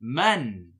من